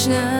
Krishna.